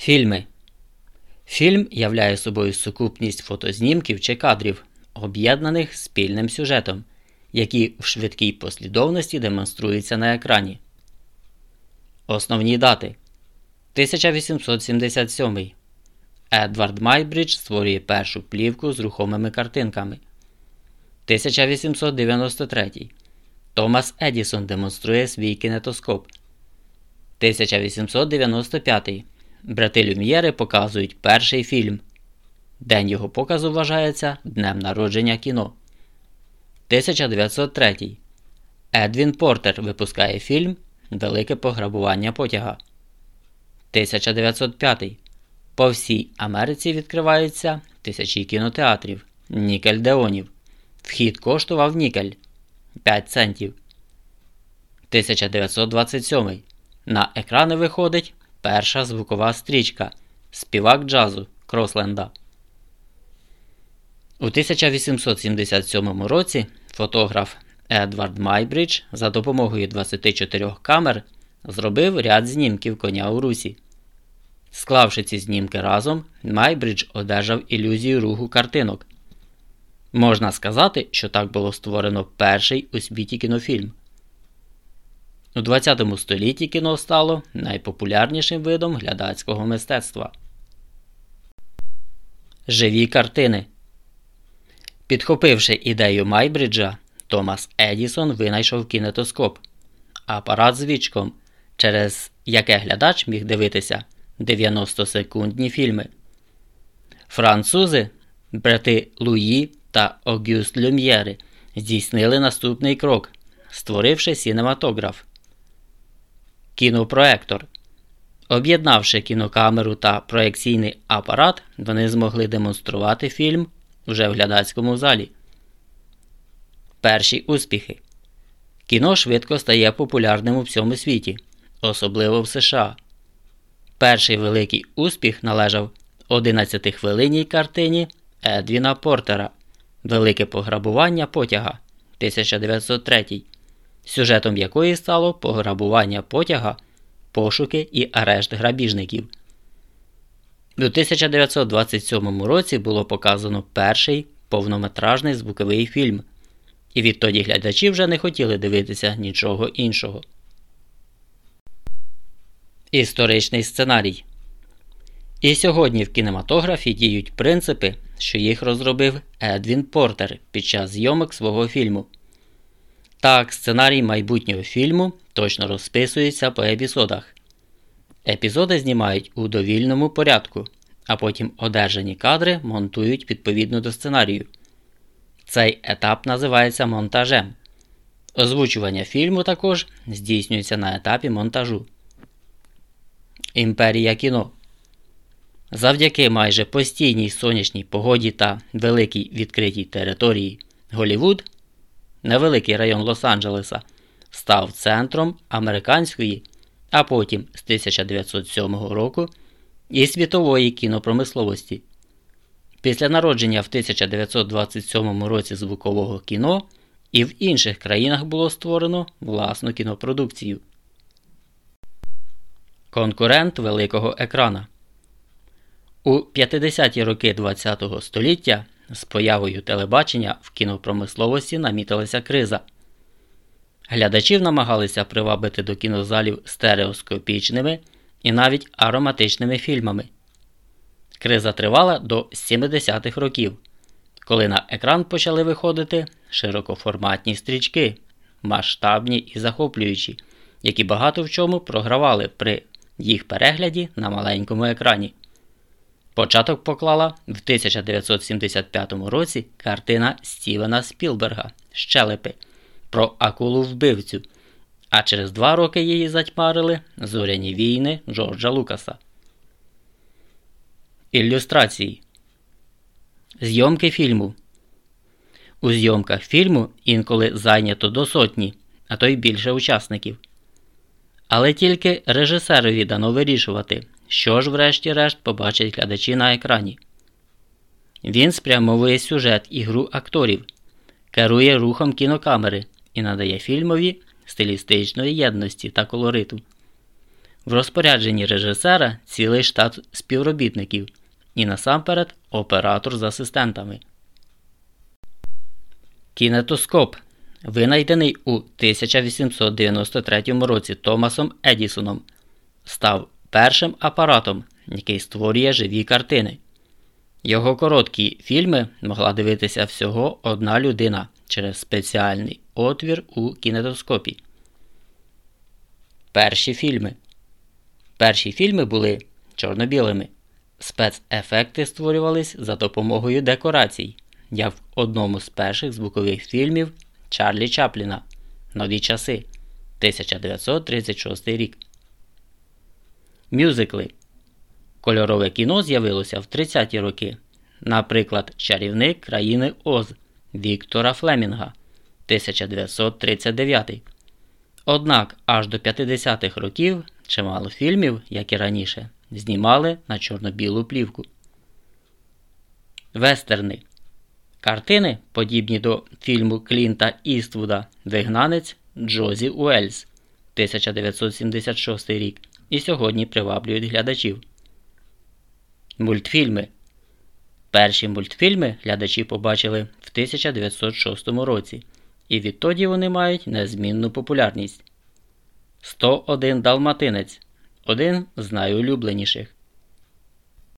Фільми. Фільм являє собою сукупність фотознімків чи кадрів, об'єднаних спільним сюжетом, які в швидкій послідовності демонструються на екрані. Основні дати 1877. Едвард Майбридж створює першу плівку з рухомими картинками. 1893. Томас Едісон демонструє свій кінетоскоп. 1895 брати Люм'єри показують перший фільм. День його показу вважається Днем народження кіно. 1903. Едвін Портер випускає фільм Велике пограбування потяга. 1905. По всій Америці відкриваються тисячі кінотеатрів, нікельдеонів. Вхід коштував нікель 5 центів. 1927. На екрани виходить Перша звукова стрічка Співак джазу Кросленда. У 1877 році фотограф Едвард Майбридж за допомогою 24 камер зробив ряд знімків коня у русі. Склавши ці знімки разом, Майбридж одержав ілюзію руху картинок. Можна сказати, що так було створено перший у світі кінофільм. У ХХ столітті кіно стало найпопулярнішим видом глядацького мистецтва. Живі картини. Підхопивши ідею Майбриджа, Томас Едісон винайшов кінетоскоп апарат з вічком, через яке глядач міг дивитися 90-секундні фільми. Французи, брати Луї та Огюст Люм'єри здійснили наступний крок, створивши сінематограф. Кінопроектор. Об'єднавши кінокамеру та проекційний апарат, вони змогли демонструвати фільм вже в глядацькому залі. Перші успіхи. Кіно швидко стає популярним у всьому світі, особливо в США. Перший великий успіх належав 11 хвилинній картині Едвіна Портера Велике пограбування потяга 1903 сюжетом якої стало пограбування потяга, пошуки і арешт грабіжників. У 1927 році було показано перший повнометражний звуковий фільм, і відтоді глядачі вже не хотіли дивитися нічого іншого. Історичний сценарій. І сьогодні в кінематографі діють принципи, що їх розробив Едвін Портер під час зйомок свого фільму. Так, сценарій майбутнього фільму точно розписується по епізодах. Епізоди знімають у довільному порядку, а потім одержані кадри монтують відповідно до сценарію. Цей етап називається монтажем. Озвучування фільму також здійснюється на етапі монтажу. Імперія кіно. Завдяки майже постійній сонячній погоді та великій відкритій території Голівуд невеликий район Лос-Анджелеса, став центром американської, а потім з 1907 року і світової кінопромисловості. Після народження в 1927 році звукового кіно і в інших країнах було створено власну кінопродукцію. Конкурент великого екрана у 50-ті роки ХХ століття з появою телебачення в кінопромисловості намітилася криза. Глядачів намагалися привабити до кінозалів стереоскопічними і навіть ароматичними фільмами. Криза тривала до 70-х років, коли на екран почали виходити широкоформатні стрічки, масштабні і захоплюючі, які багато в чому програвали при їх перегляді на маленькому екрані. Початок поклала в 1975 році картина Стівена Спілберга Щелепи про акулу вбивцю, а через два роки її затьмарили зоряні війни Джорджа Лукаса. Ілюстрації Зйомки фільму. У зйомках фільму інколи зайнято до сотні, а то й більше учасників. Але тільки режисерові дано вирішувати, що ж, врешті-решт, побачать глядачі на екрані. Він спрямовує сюжет і гру акторів, керує рухом кінокамери і надає фільмові стилістичної єдності та колориту. В розпорядженні режисера цілий штат співробітників і насамперед оператор з асистентами. Кінетоскоп винайдений у 1893 році Томасом Едісоном, став першим апаратом, який створює живі картини. Його короткі фільми могла дивитися всього одна людина через спеціальний отвір у кінетоскопі. Перші фільми. Перші фільми були чорно-білими. Спецефекти створювались за допомогою декорацій, як в одному з перших звукових фільмів Чарлі Чапліна Нові часи 1936 рік. Мюзикли. Кольорове кіно з'явилося в 30-ті роки. Наприклад, Чарівник країни Оз Віктора Флемінга 1939. Однак аж до 50-х років чимало фільмів, як і раніше, знімали на чорно-білу плівку. Вестерни. Картини, подібні до фільму Клінта Іствуда Вигнанець Джозі Уельс 1976 рік. І сьогодні приваблюють глядачів. Мультфільми. Перші мультфільми глядачі побачили в 1906 році, і відтоді вони мають незмінну популярність. 101 Далматинець один з найулюбленіших.